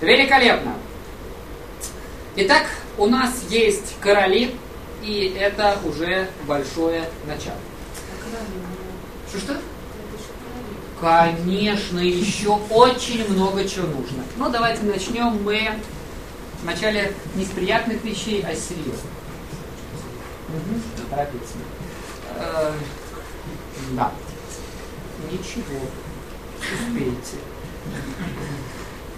Великолепно. Итак, у нас есть короли, и это уже большое начало. Что-что? Конечно, еще очень много чего нужно. Ну, давайте начнем мы вначале не с приятных вещей, а с серьезных. Угу, торопиться. Э, да. Ничего. Успеете.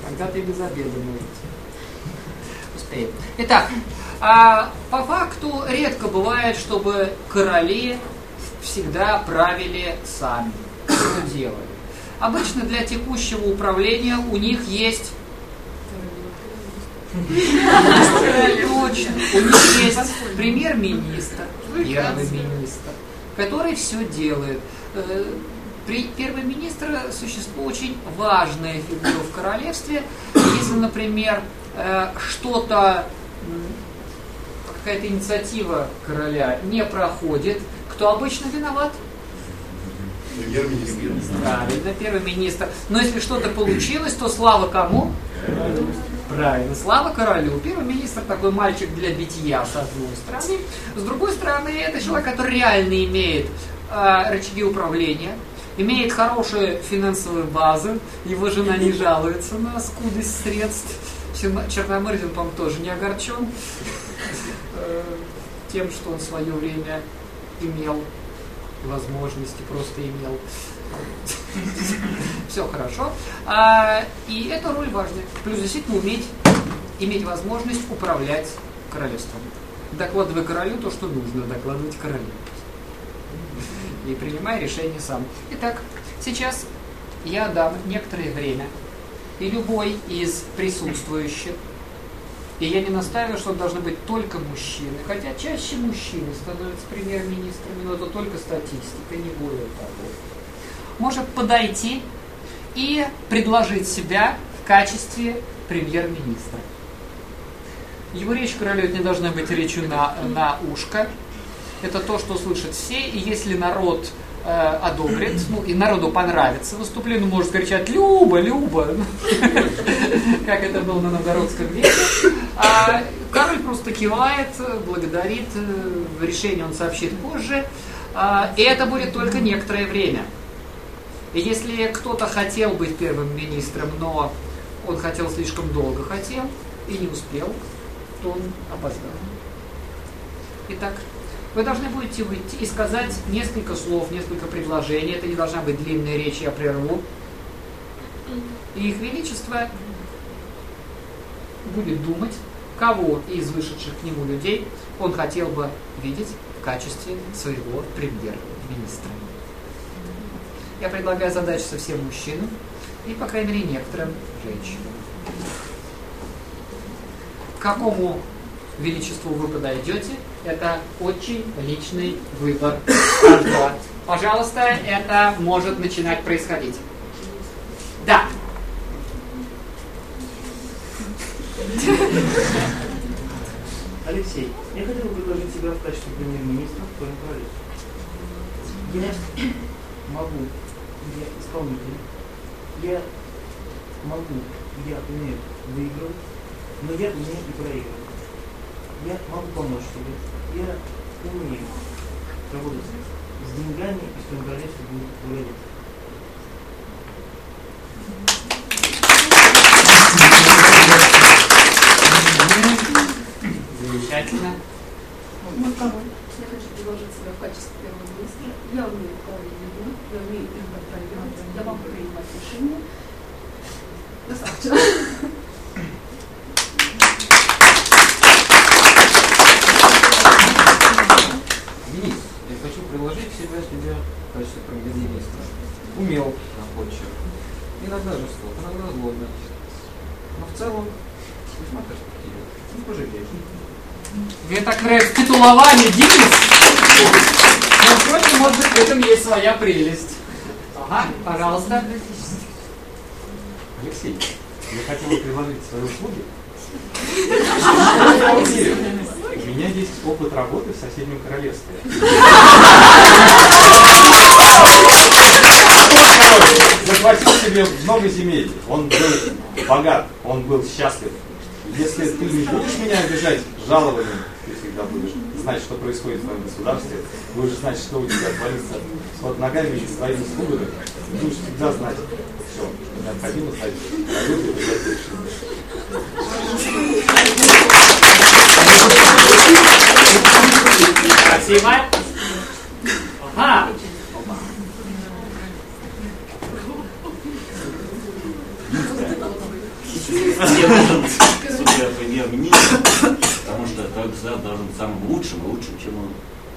Когда-то и без обеда можете. Успеем. Итак, а по факту редко бывает, чтобы короли всегда правили сами, что делали. Обычно для текущего управления у них есть Точно. У них есть премьер-министр, первый министр, который все делает. При первый министр существует очень важная фигура в королевстве. Если, например, э, что-то, какая-то инициатива короля не проходит, кто обычно виноват? Премьер-министр. Правильно, первый министр. Но если что-то получилось, то слава кому? Правильно, слава королю. Первый министр такой мальчик для битья, с одной стороны. С другой стороны, это человек, который реально имеет э, рычаги управления, имеет хорошие финансовые базы, его жена не жалуется на скудость средств. Черномырдин, по-моему, тоже не огорчен э, тем, что он в свое время имел возможности, просто имел. Все хорошо. А, и эта роль важная. Плюс действительно уметь, иметь возможность управлять королевством. Докладывай королю то, что нужно докладывать королю. И принимай решение сам. Итак, сейчас я дам некоторое время, и любой из присутствующих и я не настаиваю, что должны быть только мужчины. Хотя чаще мужчины становятся премьер-министрами, но это только статистика, не более того. Может подойти и предложить себя в качестве премьер-министра. Его речь королю не должна быть речью на, на ушко. Это то, что слышат все. И если народ э, одобрит, ну и народу понравится выступление, ну, может кричать «Люба, Люба!» как это было на Новгородском веке. А король просто кивает, благодарит, э, решение он сообщит позже. А, и это будет только некоторое время. И если кто-то хотел быть первым министром, но он хотел слишком долго хотел и не успел, то он опоздал. Итак, вы должны будете выйти и сказать несколько слов, несколько предложений. Это не должна быть длинная речь, я прерву. И их величество будет думать, кого из вышедших к нему людей он хотел бы видеть в качестве своего премьер-министра. Я предлагаю задачу совсем мужчинам и, по крайней мере, некоторым женщинам. К какому величеству вы подойдете, это очень личный выбор каждого. Пожалуйста, это может начинать происходить. Да. Алексей, я хотел бы предложить себя в качестве премьер-министра в твоем правительстве. Я могу, я исполнитель, я могу, я умею выигрывать, но я умею и проигрывать я могу помочь тебе. Я умею работать с деньгами, и что королевство будет благодарить. Замечательно. Мой король, я хочу предложить себя в качестве первого министра. Я умею управлять людьми, я умею их контролировать, я могу принимать решения. Достаточно. Себя себя в качестве премьер-министра. Умел, находчив. Иногда жесток, иногда злобно. Но в целом весьма перспективен. Не пожалеешь. Мне так нравится титулование, Денис. Но, впрочем, может быть, в этом есть своя прелесть. Ага, пожалуйста. Алексей, я хотел бы предложить свои услуги. У меня есть опыт работы в соседнем королевстве. захватил себе много земель, он был богат, он был счастлив. Если ты не будешь меня обижать жалованием, ты всегда будешь знать, что происходит в твоем государстве, будешь знать, что у тебя творится под ногами и твоими слугами, будешь всегда знать все, что необходимо знать. Спасибо. Ага. Я должен, судья премьер-министр, потому что твой государство должен быть самым лучшим лучшим, чем у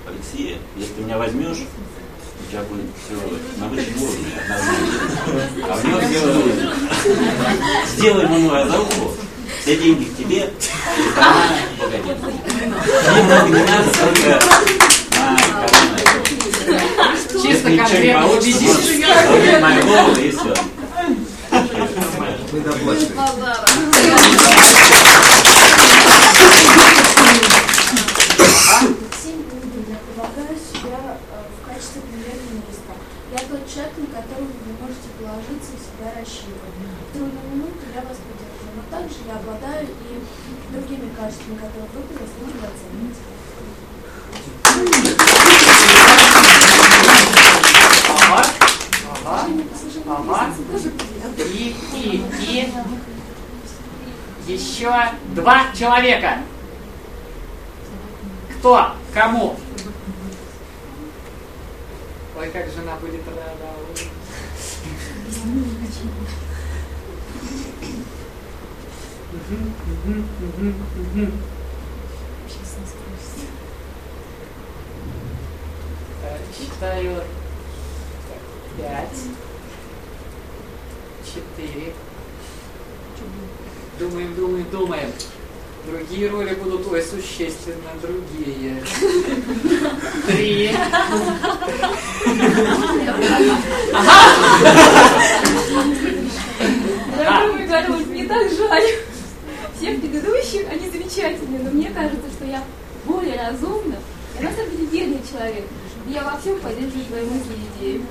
Алексея. Если ты меня возьмешь, у тебя будет все на высшем уровне. А в него сделаем, сделаем ему разруху, все деньги к тебе, и страна богатеет. Мне много не надо, только на не конкретно получится, убедись. вот, мою голову и все. Людям я э, тот человек, на которого вы можете положиться и всегда рассчитывать. В трудную минуту я вас поддержу, но также я обладаю и другими качествами, которые вы бы заслужили оценить. Еще два человека. Кто? Кому? Ой, как жена будет рада. Мгм, мгм, мгм. Так, Считаю пять, четыре. Думаем, думаем, думаем. Другие роли будут, ой, существенно другие. Три. Дорогой король, мне так жаль. Всех предыдущих, они замечательные, но мне кажется, что я более разумна. Я на самом деле верный человек. И я во всем поддерживаю твои мысли и идеи.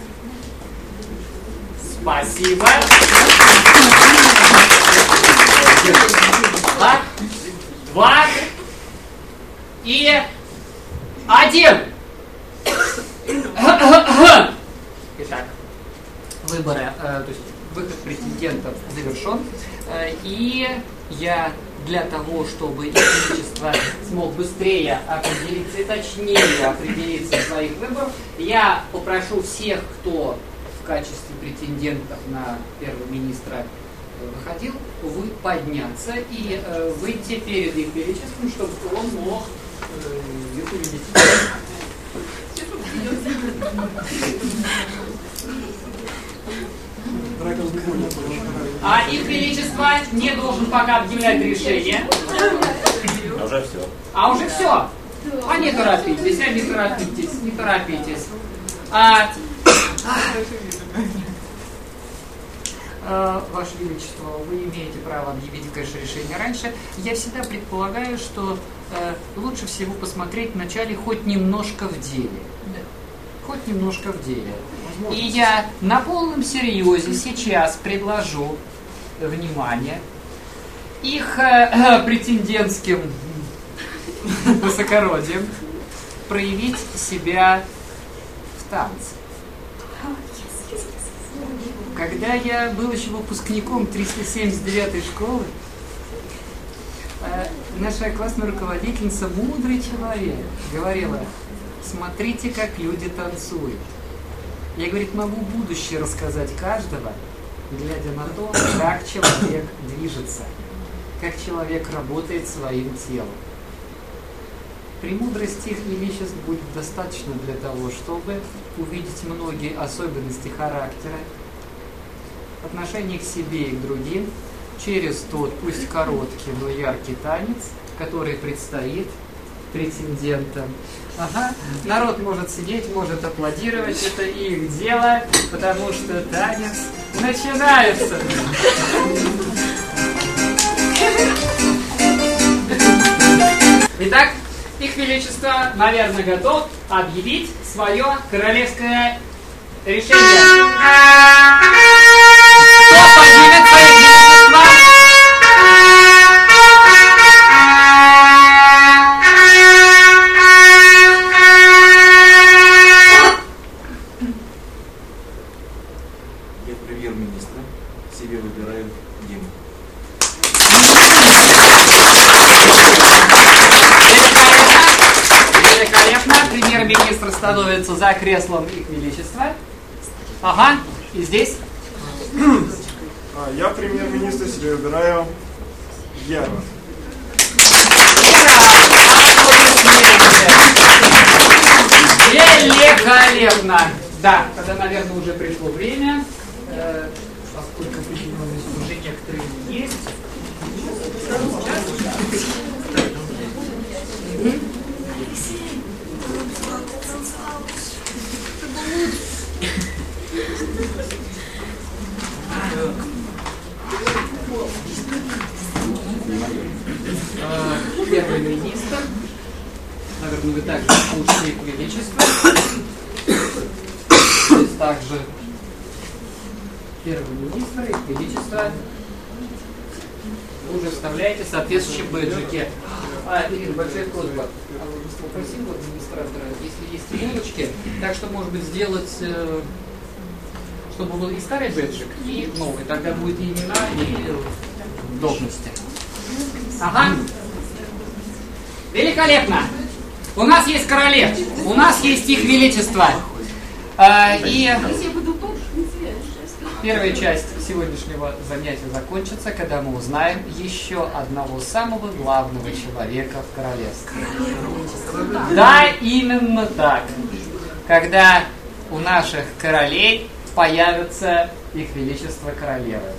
Спасибо. Так, два и один. Итак, выборы, э, то есть выход претендентов завершен. Э, и я для того, чтобы величество смог быстрее определиться и точнее определиться в своих выборах, я попрошу всех, кто в качестве претендентов на первого министра э, выходил, вы подняться и выйти перед их величеством, чтобы он мог. А их величество не должен пока объявлять решение. А Уже все. А уже все. А не торопитесь, а не торопитесь, не торопитесь. А, Э, Ваше Величество, вы имеете право объявить, конечно, решение раньше. Я всегда предполагаю, что лучше всего посмотреть вначале хоть немножко в деле. Хоть немножко в деле. И я на полном серьезе сейчас предложу внимание их э, претендентским высокородием проявить себя в танце. Когда я был еще выпускником 379 школы, э, наша классная руководительница, мудрый человек, говорила, смотрите, как люди танцуют. Я, говорит, могу будущее рассказать каждого, глядя на то, как человек движется, как человек работает своим телом. Премудрости их величеств будет достаточно для того, чтобы увидеть многие особенности характера, отношение к себе и к другим через тот, пусть короткий, но яркий танец, который предстоит претендентам. Ага. Народ может сидеть, может аплодировать, это их дело, потому что танец начинается. Итак, их величество, наверное, готов объявить свое королевское решение. Креслом их величества. Ага, и здесь? А, я премьер-министр себе выбираю Герман. Великолепно! Да, когда, наверное, уже пришло время, э, поскольку определенность уже некоторые есть. Э, Первый министр. Наверное, вы также слушаете их величество. Здесь также первый министр, их величество. Вы уже вставляете соответствующие бэджики. А, Ирина, большая просьба. А вы Попросим вот администратора, если есть булочки, так что, может быть, сделать, э, чтобы был и старый бэджик, и новый. Тогда будет и имена, и должности. Ага. Великолепно. У нас есть короли, у нас есть их величество. А, и первая часть сегодняшнего занятия закончится, когда мы узнаем еще одного самого главного человека в королевстве. Да, именно так. Когда у наших королей появятся их величество королевы.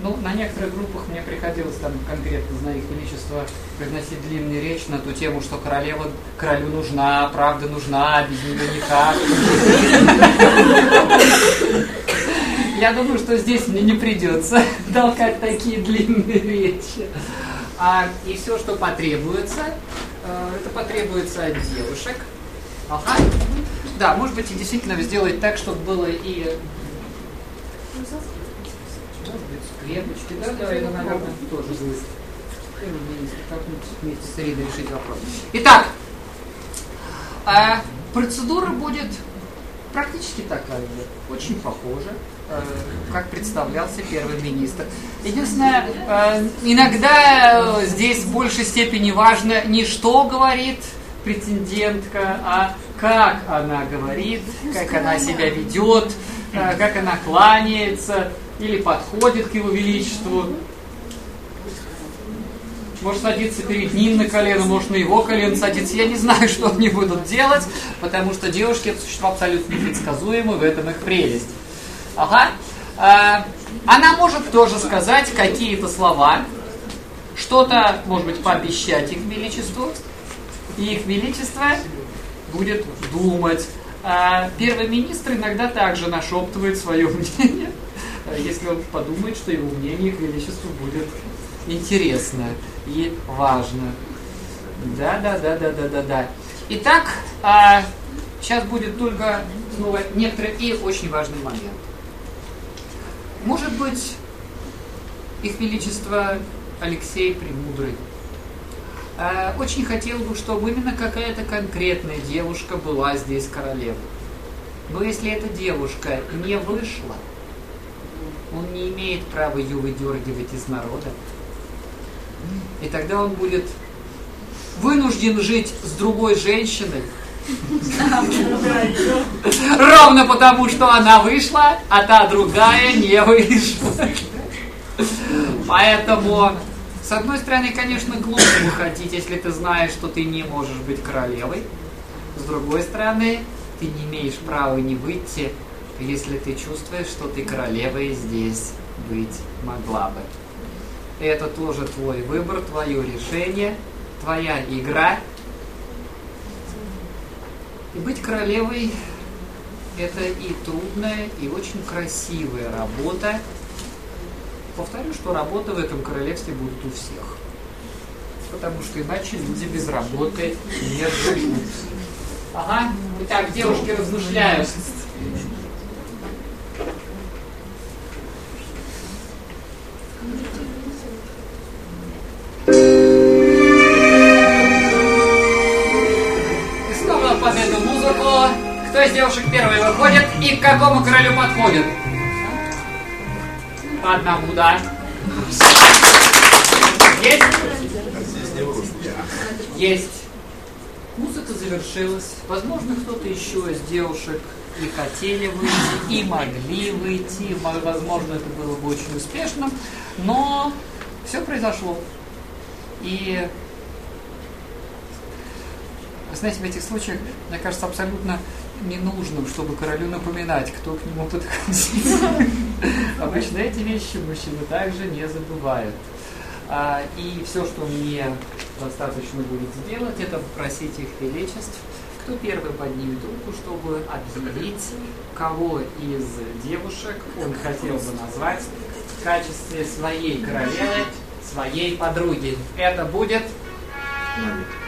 Ну, на некоторых группах мне приходилось там конкретно, зная их величество, произносить длинную речь на ту тему, что королева королю нужна, правда нужна, без нее никак. Я думаю, что здесь мне не придется толкать такие длинные речи. А, и все, что потребуется, э, это потребуется от девушек. Ага. Да, может быть, и действительно сделать так, чтобы было и может быть, скрепочки, да, да, это, наверное, тоже будет. Вместе с решить вопрос. Итак, а, процедура будет практически такая же, очень похожа, э, как представлялся первый министр. Единственное, э, иногда здесь в большей степени важно не что говорит претендентка, а как она говорит, как она себя ведет, э, как она кланяется или подходит к его величеству. Может садиться перед ним на колено, может на его колено садиться. Я не знаю, что они будут делать, потому что девушки это существа абсолютно непредсказуемы, в этом их прелесть. Ага. А, она может тоже сказать какие-то слова, что-то, может быть, пообещать их величеству, и их величество будет думать. А первый министр иногда также нашептывает свое мнение, если он подумает, что его мнение их величеству будет интересно и важно. Да, да, да, да, да, да, да. Итак, а, сейчас будет только снова некоторый и очень важный момент. Может быть, их величество Алексей Премудрый очень хотел бы, чтобы именно какая-то конкретная девушка была здесь королевой. Но если эта девушка не вышла, он не имеет права ее выдергивать из народа. И тогда он будет вынужден жить с другой женщиной. Ровно потому, что она вышла, а та другая не вышла. Поэтому, с одной стороны, конечно, глупо выходить, если ты знаешь, что ты не можешь быть королевой. С другой стороны, ты не имеешь права не выйти, если ты чувствуешь, что ты королевой здесь быть могла бы. Это тоже твой выбор, твое решение, твоя игра. И быть королевой – это и трудная, и очень красивая работа. Повторю, что работы в этом королевстве будут у всех. Потому что иначе люди без работы не живут. Ага. Итак, девушки размышляют. И снова под эту кто из девушек первый выходит и к какому королю подходит? Одному, да. Есть? Есть. Музыка завершилась. Возможно, кто-то еще из девушек и хотели выйти, и могли выйти. Мо- Возможно, это было бы очень успешным. Но все произошло. И знаете, в этих случаях, мне кажется, абсолютно ненужным, чтобы королю напоминать, кто к нему подходил. Обычно эти вещи мужчины также не забывают. А, И все, что мне достаточно будет сделать, это попросить их величеств, кто первый поднимет руку, чтобы объявить, кого из девушек он хотел бы назвать в качестве своей королевы, своей подруги. Это будет И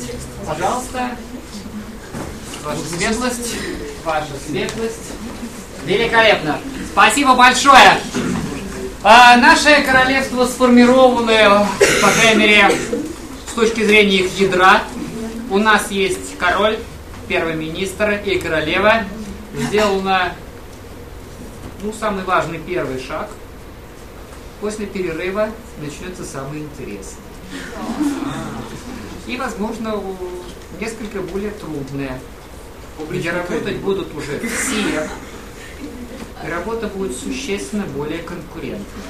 Есть. Пожалуйста. Ваша светлость. Ваша светлость. Великолепно. Спасибо большое. А, наше королевство сформировано, по крайней мере, с точки зрения их ядра. У нас есть король, первый министр и королева. Сделано ну, самый важный первый шаг. После перерыва начнется самый интересный. И, возможно, несколько более трудные. Где работать будут уже все. И работа будет существенно более конкурентная.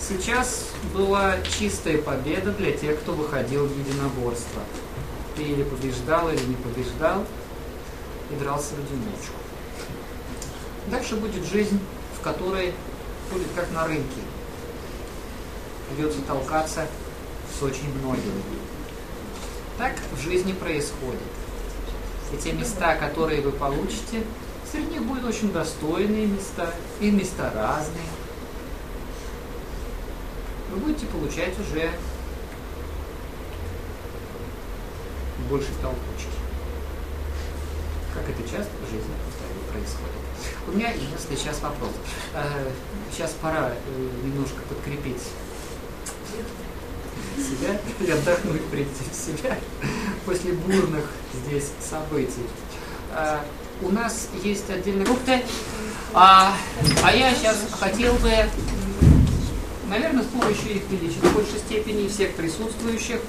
Сейчас была чистая победа для тех, кто выходил в единоборство. Ты или побеждал, или не побеждал, и дрался в одиночку. Дальше будет жизнь, в которой будет как на рынке. Придется толкаться с очень многими. Так в жизни происходит. И те места, которые вы получите, среди них будут очень достойные места, и места разные. Вы будете получать уже больше толкучки. Как это часто в жизни происходит. У меня сейчас вопрос. Э, Сейчас пора э, немножко подкрепить себя и отдохнуть, прийти в себя после бурных здесь событий. А, у нас есть отдельные фрукты, а, а я сейчас хотел бы, наверное, с помощью их величества в большей степени всех присутствующих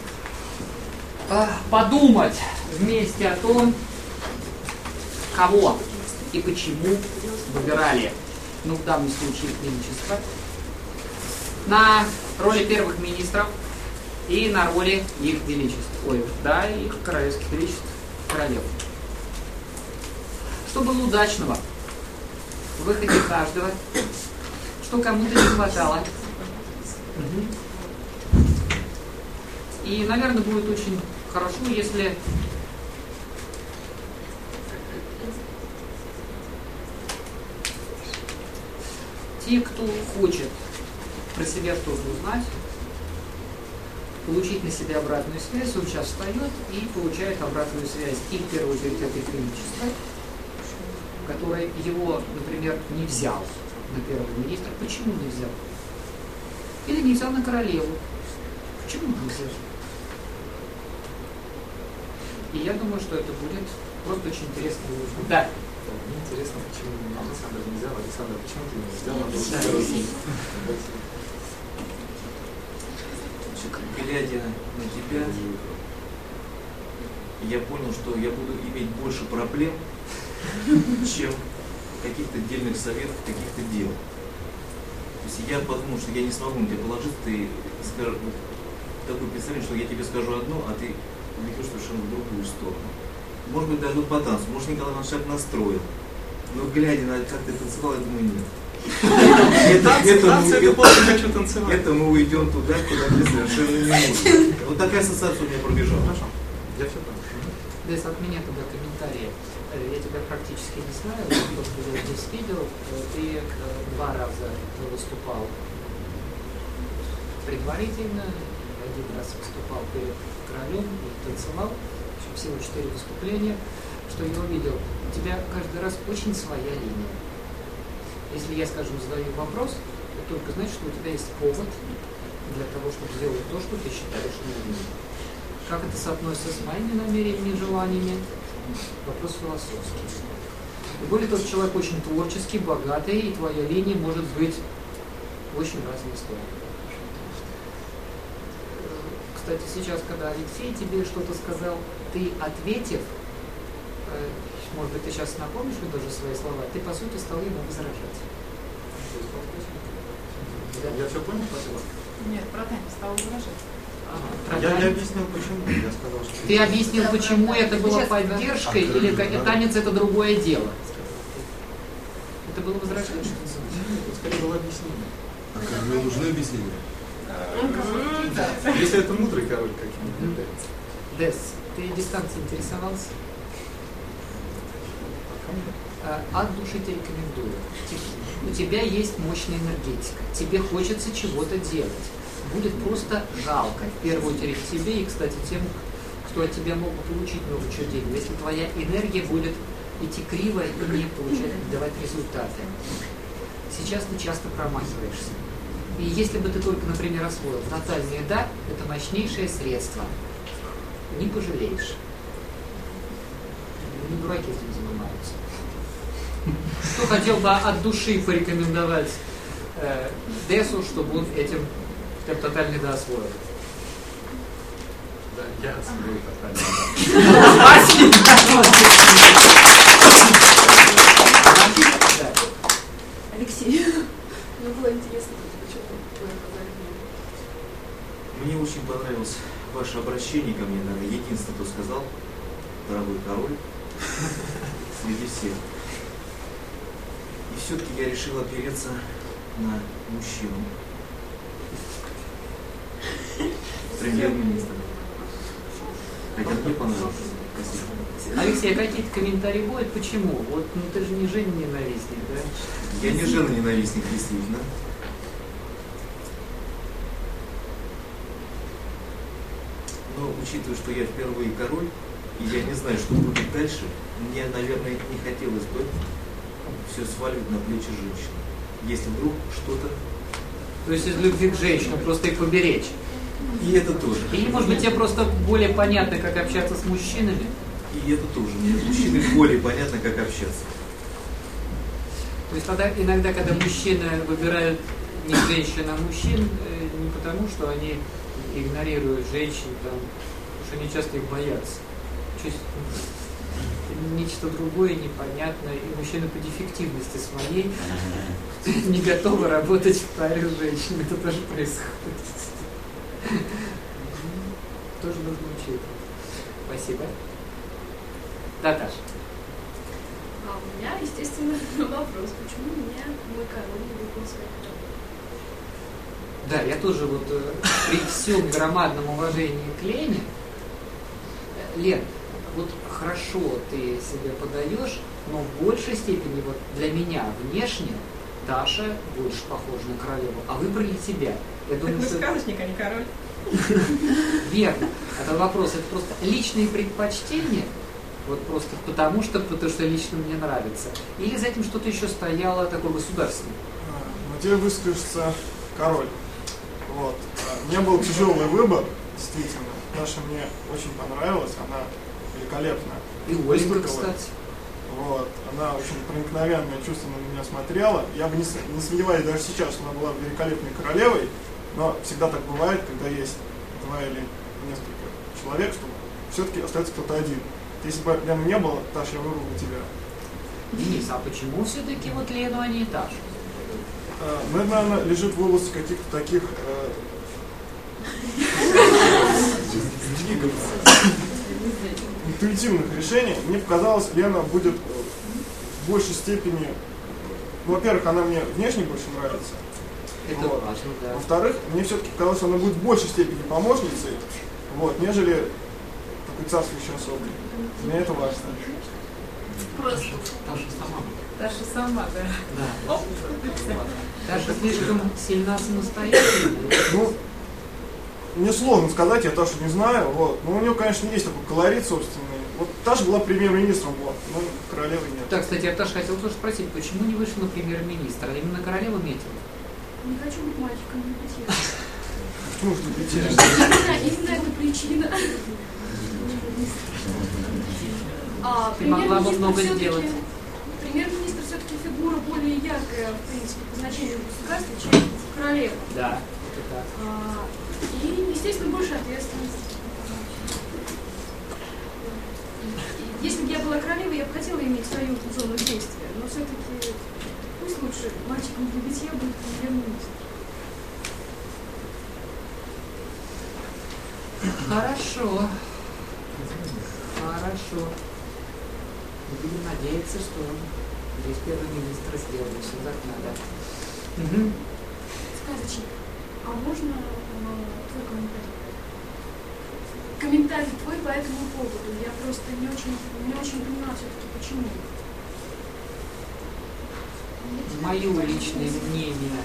а, подумать вместе о том, кого и почему выбирали, ну, в данном случае их величество, на роли первых министров и на роли их величеств. Ой, да, их королевских величеств, королев. Что было удачного в выходе каждого, что кому-то не хватало. И, наверное, будет очень хорошо, если те, кто хочет про себя что-то узнать, получить на себя обратную связь, он сейчас встает и получает обратную связь и в первую очередь от величества, который его, например, не взял на первого министра. Почему не взял? Или не взял на королеву. Почему не взял? И я думаю, что это будет просто очень интересно. Да. Мне интересно, почему Александр не взял. Александр, почему ты не взял? Надо Да. было- Или глядя на тебя, я понял, что я буду иметь больше проблем, чем каких-то отдельных советов, каких-то дел. То есть я подумал, что я не смогу на тебя положиться, ты скажешь, вот, такое представление, что я тебе скажу одно, а ты ведешь совершенно в другую сторону. Может быть, даже по танцу, может, Николай Иванович так настроен. Но глядя на как ты танцевал, я думаю, нет. Это, это, мы, это, хочу танцевать. это мы уйдем туда, куда ты совершенно не нужен. Вот такая ассоциация у меня пробежала. Хорошо. Я все понял. Дес, от меня тогда комментарии. Э, Я тебя практически не знаю, но то, что я здесь видел, э, ты э, два раза выступал предварительно, один раз выступал перед королем и танцевал, в общем, всего четыре выступления. Что я увидел, у тебя каждый раз очень своя линия. Если я, скажем, задаю вопрос, это только значит, что у тебя есть повод для того, чтобы сделать то, что ты считаешь нужным. Как это соотносится с моими намерениями и желаниями? Вопрос философский. И более того, человек очень творческий, богатый, и твоя линия может быть очень разные стороны. Кстати, сейчас, когда Алексей тебе что-то сказал, ты ответив, э, может быть, ты сейчас напомнишь мне тоже свои слова, ты, по сути, стал ему возражать. Да. Я все понял, спасибо. Нет, про танец стал возражать. Ага. Я, я объяснил, почему. Я сказал, что... Ты объяснил, почему это было поддержкой, или как- танец это другое дело? Это было возражение? Это скорее было объяснение. А королю нужны объяснения? Если это мудрый король каким-нибудь. Дес, ты дистанцией интересовался? А, От души тебе рекомендую. Те- У тебя есть мощная энергетика. Тебе хочется чего-то делать. Будет просто жалко, в первую очередь тебе и, кстати, тем, кто от тебя могут получить много чего денег. Если твоя энергия будет идти криво и не получать, давать результаты. Сейчас ты часто промахиваешься. И если бы ты только, например, освоил натальный дар, это мощнейшее средство. Не пожалеешь. Не дураки занимаются. Что хотел бы от души порекомендовать э, Десу, чтобы он этим как тотальный да освоил? Да, я освоил тотально. Да. Алексей, мне было интересно, почему вы оказали Мне очень понравилось ваше обращение ко мне, наверное, единственное, кто сказал, дорогой король, среди всех. И все-таки я решил опереться на мужчину. Премьер-министра. Хотя мне понравилось. Спасибо. Алексей, а какие-то комментарии будут? Почему? Вот, ну ты же не Женя ненавистник, да? Я не жена ненавистник, действительно. Но учитывая, что я впервые король, и я не знаю, что будет дальше, мне, наверное, не хотелось бы все сваливать на плечи женщины. Если вдруг что-то... То есть из любви к женщинам просто их поберечь. И это тоже. Или, может быть, тебе просто более понятно, как общаться с мужчинами? И это тоже. Мне с мужчиной более понятно, как общаться. То есть тогда иногда, когда мужчины выбирают не женщин, а мужчин, э, не потому, что они игнорируют женщин, там, потому что они часто их боятся. Чуть- нечто другое, непонятное, и мужчина по дефективности своей не готовы работать в паре с женщиной. Это тоже происходит. Тоже нужно учитывать. Спасибо. Да, Таша. А у меня, естественно, вопрос, почему меня мой король не выбрал своих Да, я тоже вот э, при всем громадном уважении к Лене, э, Лен, вот хорошо ты себя подаешь, но в большей степени вот для меня внешне Даша больше похожа на королеву, а выбрали тебя. Я думаю, Вы что сказочник, а не король. верно. Это вопрос, это просто личные предпочтения, вот просто потому что, потому что лично мне нравится. Или за этим что-то еще стояло такое государственное. А, Мотив выскажется король. Вот. А, У меня был тяжелый выбор, действительно. Даша мне очень понравилась, она великолепна. И Выступила. кстати. Вот. Она очень проникновенное чувство на меня смотрела. Я бы не, не сомневаюсь даже сейчас, что она была великолепной королевой, но всегда так бывает, когда есть два или несколько человек, чтобы все-таки остается кто-то один. Если бы Лены не было, Таш, я выбрал бы тебя. Денис, а почему все-таки вот Лену, а не Дашу? А, Ну, это, наверное, лежит в области каких-то таких э, интуитивных решений. Мне показалось, Лена будет э, в большей степени... Ну, во-первых, она мне внешне больше нравится. Это Вот. важно, да. Во-вторых, мне все-таки казалось, что она будет в большей степени помощницей, вот, нежели такой царствующей особой. Для меня это важно. Просто Даша сама. Даша сама, да. Да. Оп. Даша слишком сильна самостоятельна. Ну, мне сложно сказать, я Ташу не знаю, вот. Но у нее, конечно, есть такой колорит собственный. Вот Таша была премьер-министром, вот, но королевой нет. Так, кстати, я тоже хотел тоже спросить, почему не вышел на премьер-министра? Именно королева метила? Не хочу быть мальчиком, не быть я. Почему что летели? Именно, именно эта причина. А Ты могла бы премьер-министр много сделать. Премьер-министр все-таки фигура более яркая, в принципе, по значению государства, чем королева. Да, это так. И, естественно, больше ответственности. Если бы я была королевой, я бы хотела иметь свою зону действия, но все-таки пусть лучше мальчиком для битья будет премьер-министр. Хорошо. Хорошо. Мы будем надеяться, что здесь первый министр сделает все как надо. Мгм. Сказочник, а можно твой комментарий? Комментарий твой по этому поводу. Я просто не очень, не очень понимаю все-таки, почему. Мое личное мнение.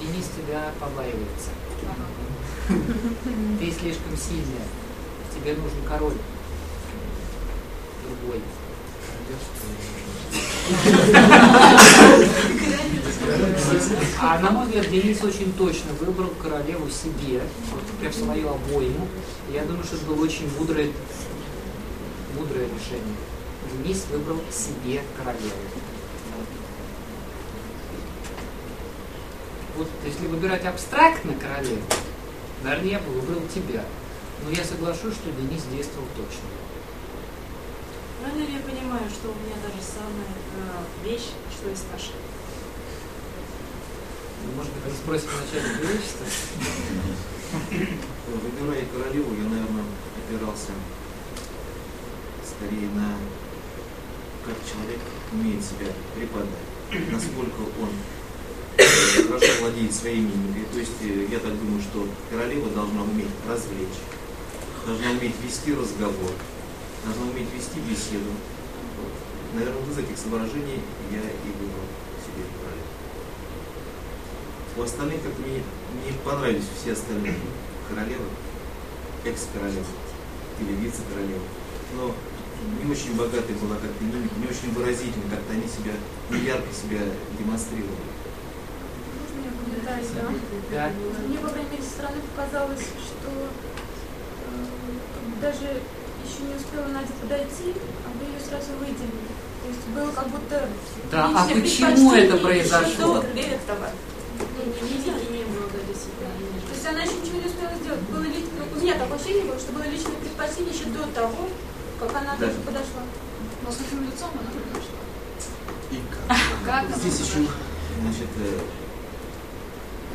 Денис тебя побаивается. Ты слишком сильная. Тебе нужен король. Другой. А на мой взгляд, Денис очень точно выбрал королеву себе, вот прям свою обойму. И Я думаю, что это было очень мудрое, мудрое решение. Денис выбрал себе королеву. Вот если выбирать абстрактно королеву, наверное, я бы выбрал тебя. Но я соглашусь, что Денис действовал точно. Правильно я понимаю, что у меня даже самая э, вещь, что и Саша? Может быть, вы спросите начальника величества? Выбирая королеву, я, наверное, опирался скорее на как человек умеет себя преподать, насколько он хорошо владеет своей мимикой. То есть э, я так думаю, что королева должна уметь развлечь, должна уметь вести разговор, должна уметь вести беседу. Наверное, из этих соображений я и выбрал себе. У остальных как-то мне не понравились все остальные королевы, экс-королева или вице-королева. Но не очень богатая была как-то мимика, не очень выразительно, как-то они себя, не ярко себя демонстрировали. Да? Да. Мне, по крайней мере, со стороны показалось, что э, как даже еще не успела Надя подойти, а вы ее сразу выделили. То есть было как будто... Да, а почему это еще произошло? до этого. То есть она еще ничего не успела сделать. Было ли- у меня такое ощущение было, что было личное предпочтение еще до того, как она Да. тоже подошла. Но с каким лицом она подошла? Как она Здесь подошла? еще, значит, э,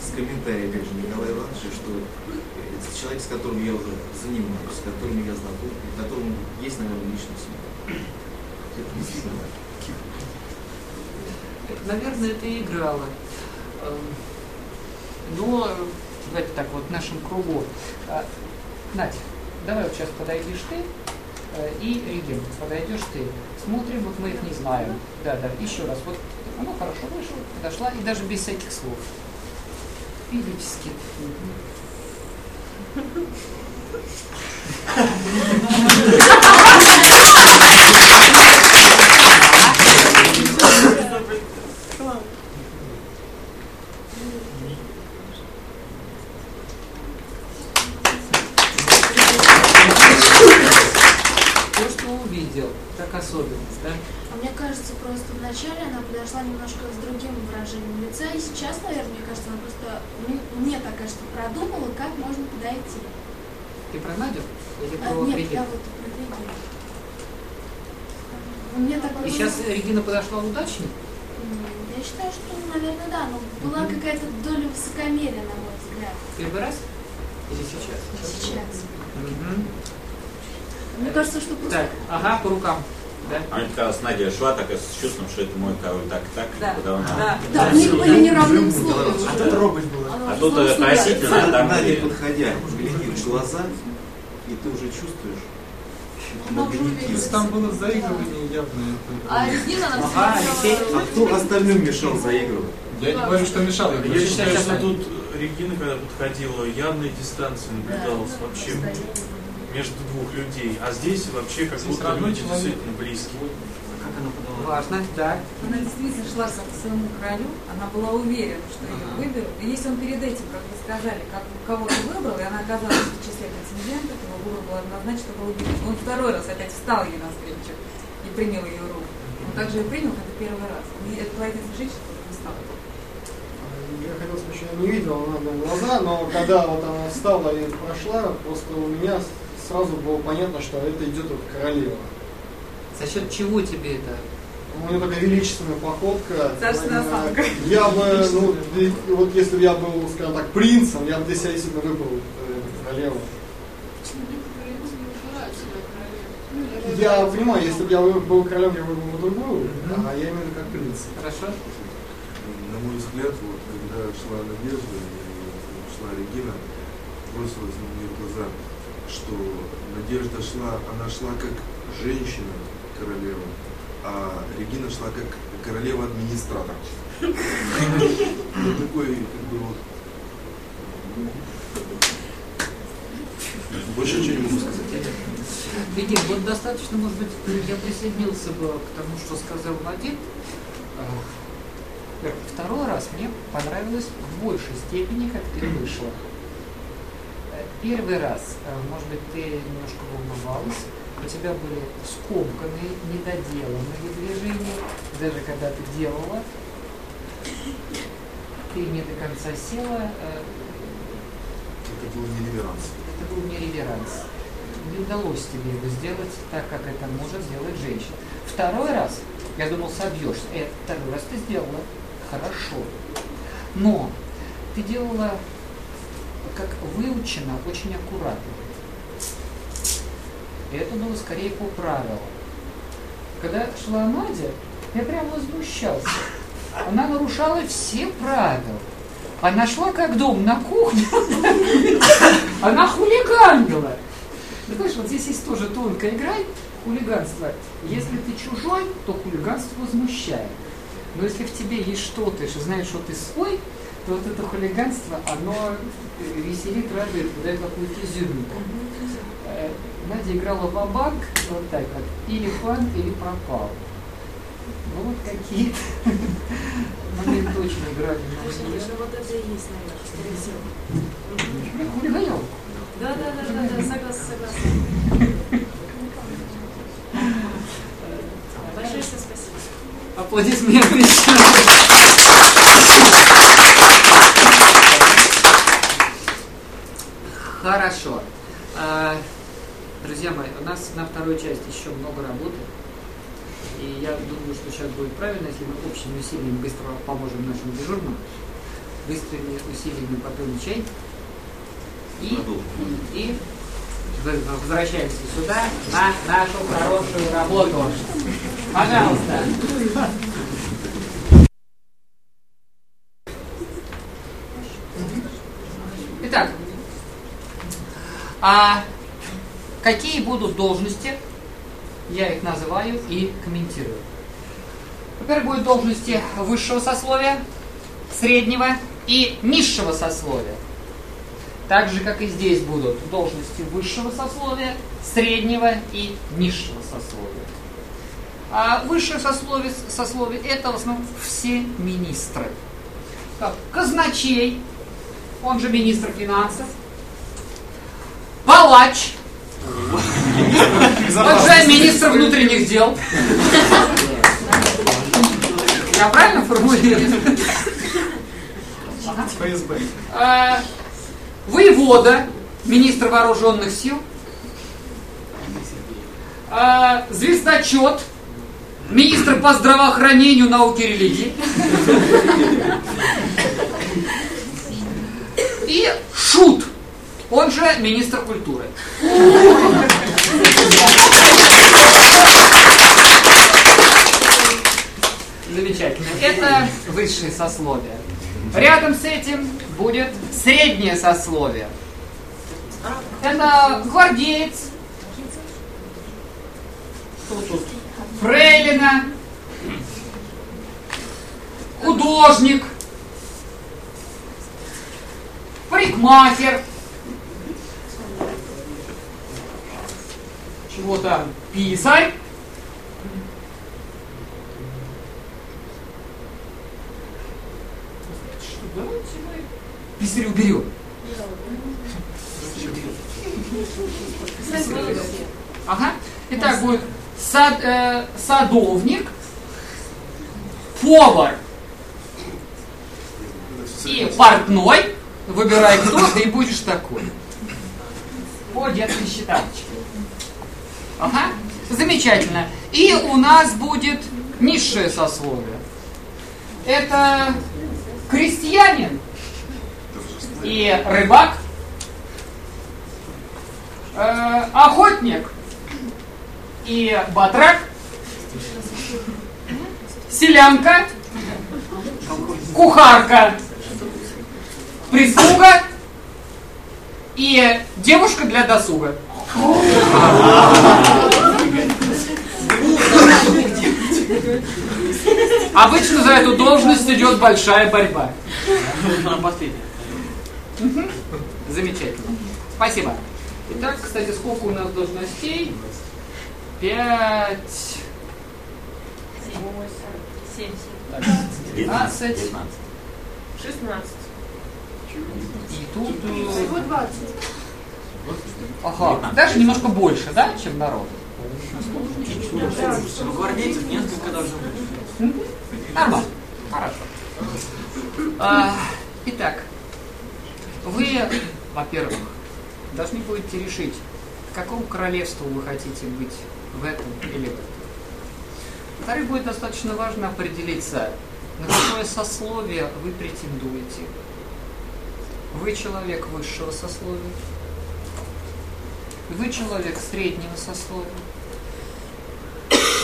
с комментарием, опять же, Николая Ивановича, что это человек, с которым я уже занимаюсь, с которым я знаком, и которому есть, наверное, личность. Это действительно. Наверное, это и играло. Э, давайте так, вот в нашем кругу. А, Надь, давай вот сейчас подойдешь ты, э, и Регин, подойдешь ты. Смотрим, вот мы их не знаем. Да, да, еще раз. Вот она хорошо вышла, подошла, и даже без всяких слов. Физически. вначале она подошла немножко с другим выражением лица, и сейчас, наверное, мне кажется, она просто, ну, мне так кажется, продумала, как можно подойти. Ты про Надю? Или А, про нет, Регину? я вот про Регину. У меня такое И сейчас Регина подошла удачнее? М, Я считаю, что, наверное, да, но была какая-то доля высокомерия, на мой взгляд. Первый раз? Или сейчас? Сейчас. Мне кажется, что просто... Так, ага, по рукам. Да? А мне казалось, Надя шла так с чувством, что это мой король, так и так, Да, куда она. да. Да, у них были неравные условия. А тут робость была. Она А тут знала, э, а там Надя, подходя, глядит в глаза, и ты уже чувствуешь Она. Там было заигрывание явное. А Регина нам Ага. А кто остальным мешал заигрывать? Я не говорю, что мешал. Я Я считаю, что тут Регина, когда подходила, явная дистанция наблюдалась вообще между двух людей. А здесь вообще как Здесь будто люди человек. действительно близкие. Как она подала? Важно, да. Она действительно шла к своему королю, она была уверена, что ее выберут. И если он перед этим, как вы сказали, как, кого ты выбрал, и она оказалась в числе претендентов, его выбор был однозначно, что был убит. Он второй раз опять встал ей навстречу и принял ее руку. Он также ее принял, как и первый раз. И это твоя решить, что не стал. Я хотел сказать, что я не видел она на глаза, но когда вот она встала и прошла, просто у меня сразу было понятно, что это идет вот королева. За счет чего тебе это? У нее такая величественная походка. Царственная осанка. Я бы, ну, вот если бы я был, скажем так, принцем, я бы для себя действительно выбрал э, королеву. Я понимаю, если бы я был королем, я выбрал бы другую, а я именно как принц. Хорошо? На мой взгляд, вот, когда шла Надежда и шла Регина, бросилось на мне в глаза, что Надежда шла, она шла как женщина королева, а Регина шла как королева-администратор. Такой, как бы вот... Больше ничего не могу сказать. Регин, вот достаточно, может быть, я присоединился бы к тому, что сказал Вадим. Второй раз мне понравилось в большей степени, как ты вышла. Первый раз, э, может быть, ты немножко волновалась, у тебя были скомканные, недоделанные движения, даже когда ты делала, ты не до конца села, э, Это был не реверанс. это был не реверанс. Не удалось тебе его сделать так, как это может сделать женщина. Второй раз, я думал, собьешься. Э, второй раз ты сделала хорошо. Но ты делала как выучено, очень аккуратно. И это было скорее по правилам. Когда шла Надя, я прям возмущался. Она нарушала все правила. Она шла как дом на кухню. Она хулиганила. Ты понимаешь, вот здесь есть тоже тонкая игра, хулиганство. Если ты чужой, то хулиганство возмущает. Но если в тебе есть что-то, что знаешь, что ты свой, то вот это хулиганство, оно веселит, радует, дает какую-то изюминку. Э, Надя играла в банк вот так вот, или фан, или пропал. Ну вот какие-то моменты очень играли даже вот это и есть, наверное, скорее всего. Да, да, да, да, да, согласна, согласна. Большое всем спасибо. Аплодисменты еще. Хорошо. А, Друзья мои, у нас на второй части еще много работы. И я думаю, что сейчас будет правильно, если мы общими усилиями быстро поможем нашим дежурным, быстрыми усилиями попьем чай. И, и возвращаемся сюда на нашу хорошую работу. Пожалуйста. Итак, а какие будут должности? Я их называю и комментирую. Во-первых, будут должности высшего сословия, среднего и низшего сословия. Так же, как и здесь будут должности высшего сословия, среднего и низшего сословия. А высшее сословие, сословие это в основном все министры. Так, казначей, он же министр финансов, палач, же министр внутренних дел. Я правильно формулирую? ФСБ. А, воевода, министр вооруженных сил, а, звездочет, министр по здравоохранению, науке и религии, и шут, он же министр культуры. Замечательно. Это высшее сословие. Рядом с этим будет среднее сословие. Это гвардеец, фрейлина, художник, парикмахер, чего там, писарь, Что, давайте мы писаря уберем. Ага. Итак, будет сад, э, садовник, повар и портной. Выбирай, кто ты и будешь такой. По детской считалочке. Ага. Замечательно. И у нас будет низшее сословие. Это крестьянин и рыбак, э, охотник и батрак, селянка, кухарка, прислуга и девушка для досуга. Обычно за эту должность идет большая борьба. Мгм. Замечательно. Спасибо. Итак, кстати, сколько у нас должностей? Пять. Семь. Двенадцать. Шестнадцать. И тут... э, Всего 20. Ага, даже немножко больше, да, чем народ? У гвардейцев несколько должно быть. Нормально. Хорошо. А, итак, вы, во-первых, должны будете решить, к какому королевству вы хотите быть в этом или в этом. Во-вторых, будет достаточно важно определиться, на какое сословие вы претендуете. Вы человек высшего сословия. Вы человек среднего сословия.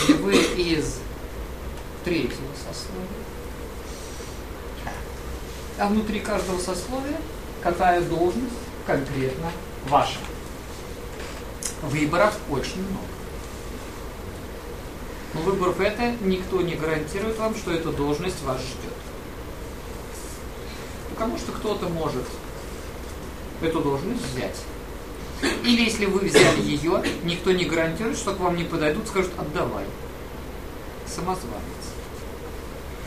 Или вы из третьего сословия. А внутри каждого сословия какая должность конкретно ваша. Выборов очень много. Но выборов это никто не гарантирует вам, что эта должность вас ждет. Потому что кто-то может эту должность взять. Или если вы взяли ее, никто не гарантирует, что к вам не подойдут, скажут отдавай. Самозванец.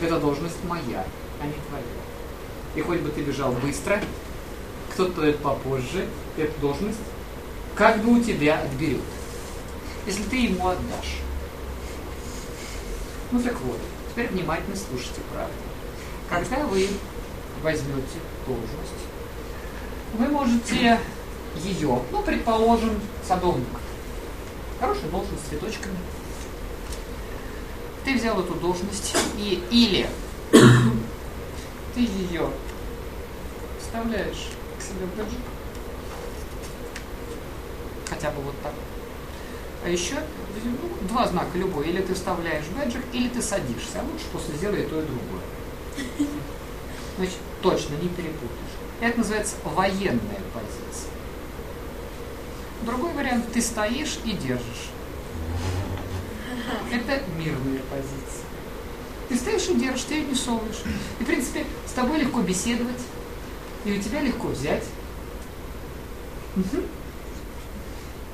Эта должность моя, а не твоя. И хоть бы ты бежал быстро, кто-то подойдет попозже, эту должность как бы у тебя отберет. Если ты ему отдашь. Ну так вот, теперь внимательно слушайте правду. Когда вы возьмете должность, вы можете ее, ну, предположим, садовник. Хорошая должность с цветочками. Ты взял эту должность и или ты ее вставляешь к себе в бэджик. Хотя бы вот так. А еще ну, два знака любой. Или ты вставляешь бэджик, или ты садишься. А лучше просто сделай то, и другое. Значит, точно не перепутаешь. Это называется военная позиция. Другой вариант, ты стоишь и держишь. Это мирная позиция. Ты стоишь и держишь, ты ее не совываешь. И, в принципе, с тобой легко беседовать, и у тебя легко взять.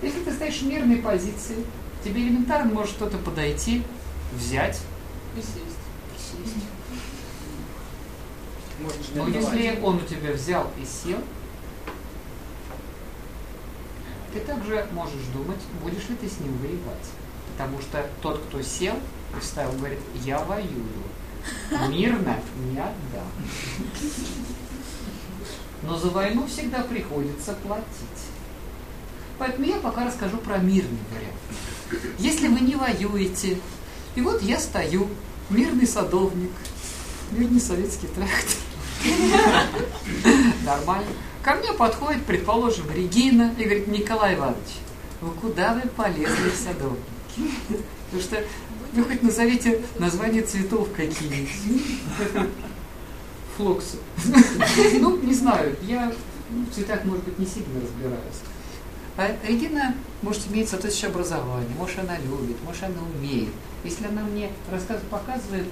Если ты стоишь в мирной позиции, тебе элементарно может кто-то подойти, взять и сесть. Сесть. Но если он у тебя взял и сел, ты также можешь думать, будешь ли ты с ним воевать. Потому что тот, кто сел и встал, говорит, я воюю. Мирно не отдам. Но за войну всегда приходится платить. Поэтому я пока расскажу про мирный вариант. Если вы не воюете, и вот я стою, мирный садовник, мирный советский трактор. Нормально. Ко мне подходит, предположим, Регина и говорит, Николай Иванович, вы куда вы полезли в садовники? Потому что вы хоть назовите название цветов какие-нибудь. Флоксы. Ну, не знаю, я в цветах, может быть, не сильно разбираюсь. А Регина, может, имеет соответствующее образование, может, она любит, может, она умеет. Если она мне рассказ показывает,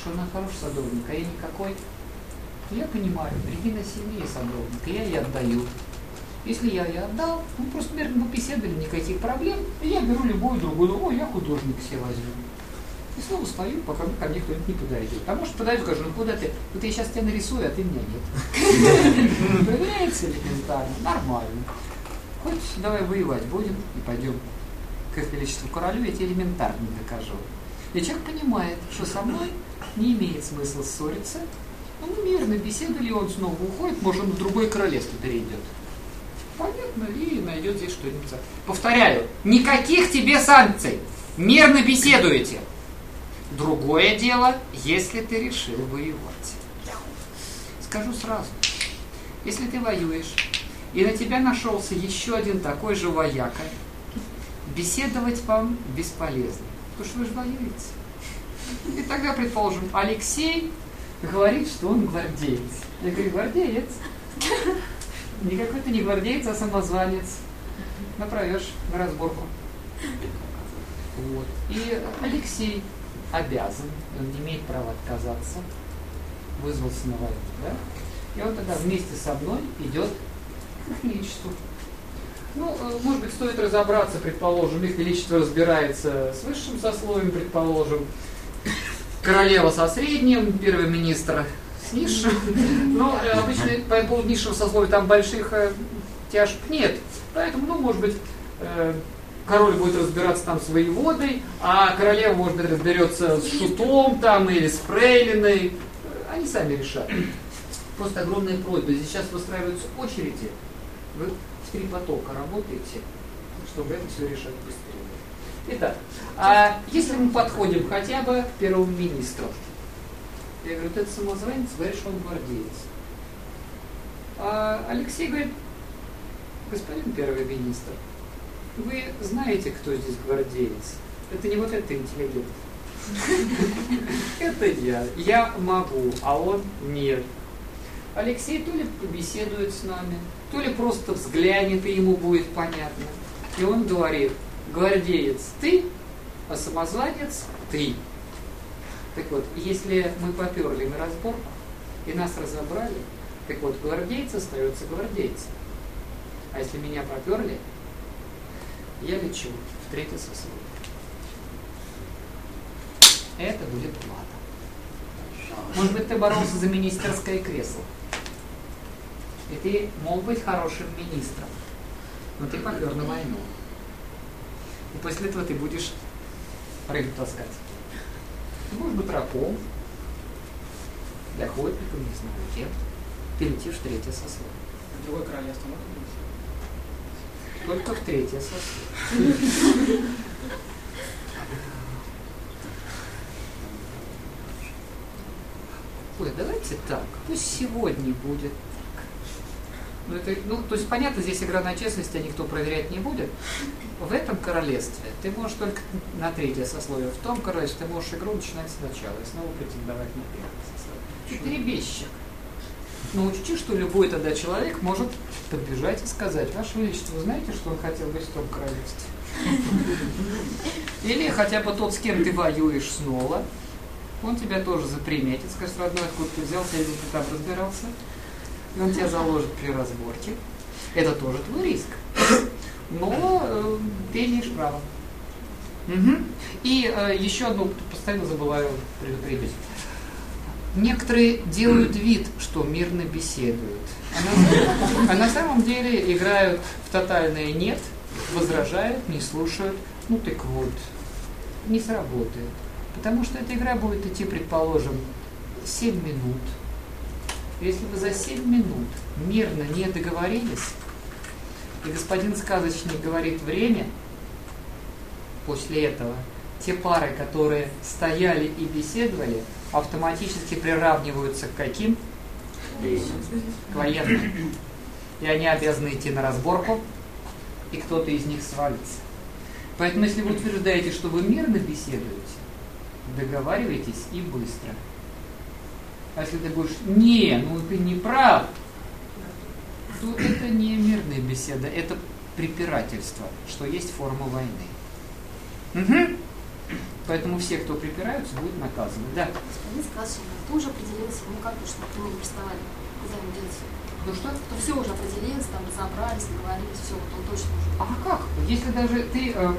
что она хороший садовник, а я никакой, я понимаю, Регина сильнее садовника, я ей отдаю. Если я ей отдал, ну просто мирно побеседовали, никаких проблем, и я беру любую другую, ой, я художник себе возьму. И снова стою, пока ко мне кто-нибудь не подойдет. А может подойду, скажу, ну куда ты? Вот я сейчас тебя нарисую, а ты меня нет. Проверяется элементарно, нормально. Хоть давай воевать будем и пойдем к их величеству королю, я тебе элементарно докажу. И человек понимает, что со мной не имеет смысла ссориться. Ну, мирно беседовали, он снова уходит, может, он в другое королевство перейдет. Понятно, и найдет здесь что-нибудь. Повторяю, никаких тебе санкций. Мирно беседуете. Другое дело, если ты решил воевать. Скажу сразу, если ты воюешь, и на тебя нашелся еще один такой же вояка, беседовать вам бесполезно, потому что вы же воюете. И тогда, предположим, Алексей говорит, что он гвардеец. Я говорю, гвардеец. Никакой ты не гвардеец, а самозванец. Направишь на разборку. Вот. И Алексей обязан, он не имеет права отказаться, вызвался на войну, да? И он тогда вместе со мной идет к величеству. Ну, э, может быть, стоит разобраться, предположим, их величество разбирается с высшим сословием, предположим, королева со средним, первый министр с низшим. Но э, обычно по поводу низшего сословия там больших э, тяжб нет. Поэтому, ну, может быть, король будет разбираться там с воеводой, а королева, может быть, разберется с шутом там или с фрейлиной. Они сами решат. Просто огромная просьба. Здесь сейчас выстраиваются очереди. Вы в три потока работаете, чтобы это все решать быстрее. Итак, а если мы подходим хотя бы к первому министру, я говорю, этот самозванец говорит, что он гвардеец. А Алексей говорит, господин первый министр, вы знаете, кто здесь гвардеец? Это не вот это интеллигент. Это я. Я могу, а он нет. Алексей то ли побеседует с нами, то ли просто взглянет, и ему будет понятно. И он говорит, гвардеец ты, а самозванец ты. Так вот, если мы поперли на разбор, и нас разобрали, так вот, гвардейц остается гвардейцем. А если меня поперли, я лечу в третье сословие. Это будет плата. Может быть, ты боролся за министерское кресло. И ты мог быть хорошим министром, но ты попер на войну. И после этого ты будешь рыбу таскать. Ты можешь быть рабом, для охотников, не знаю, кем. Ты летишь в третье сословие. Другое королевство можно быть? Только в третье сословие. Ой, давайте так. Пусть сегодня будет. Ну, это, ну, то есть, понятно, здесь игра на честность, а никто проверять не будет. В этом королевстве ты можешь только на третье сословие. В том королевстве ты можешь игру начинать сначала и снова претендовать на первое сословие. Перебежчик. Но учти, что любой тогда человек может подбежать и сказать, Ваше Величество, вы знаете, что он хотел быть в том королевстве? Или хотя бы тот, с кем ты воюешь снова, он тебя тоже заприметит, скажет, родной, откуда ты взялся, я здесь там разбирался. И он тебя заложит при разборке. Это тоже твой риск. Но э, ты имеешь право. Угу. И э, еще одно, постоянно забываю предупредить. Некоторые делают вид, что мирно беседуют. А на, а на самом деле играют в тотальное нет, возражают, не слушают. Ну так вот, не сработает. Потому что эта игра будет идти, предположим, 7 минут. Если вы за 7 минут мирно не договорились, и господин сказочник говорит время, после этого те пары, которые стояли и беседовали, автоматически приравниваются к каким? К военным. И они обязаны идти на разборку, и кто-то из них свалится. Поэтому, если вы утверждаете, что вы мирно беседуете, договаривайтесь и быстро. А если ты будешь, не, ну ты не прав, то это не мирная беседа, это препирательство, что есть форма войны. Угу. Поэтому все, кто припираются, будут наказаны. Да. Господин сказочник, кто уже определился, ну как, чтобы к нему не приставали? Куда ему деться? Ну что? Кто все уже определился, там разобрались, договорились, все, вот он точно уже. А как? Если даже ты э,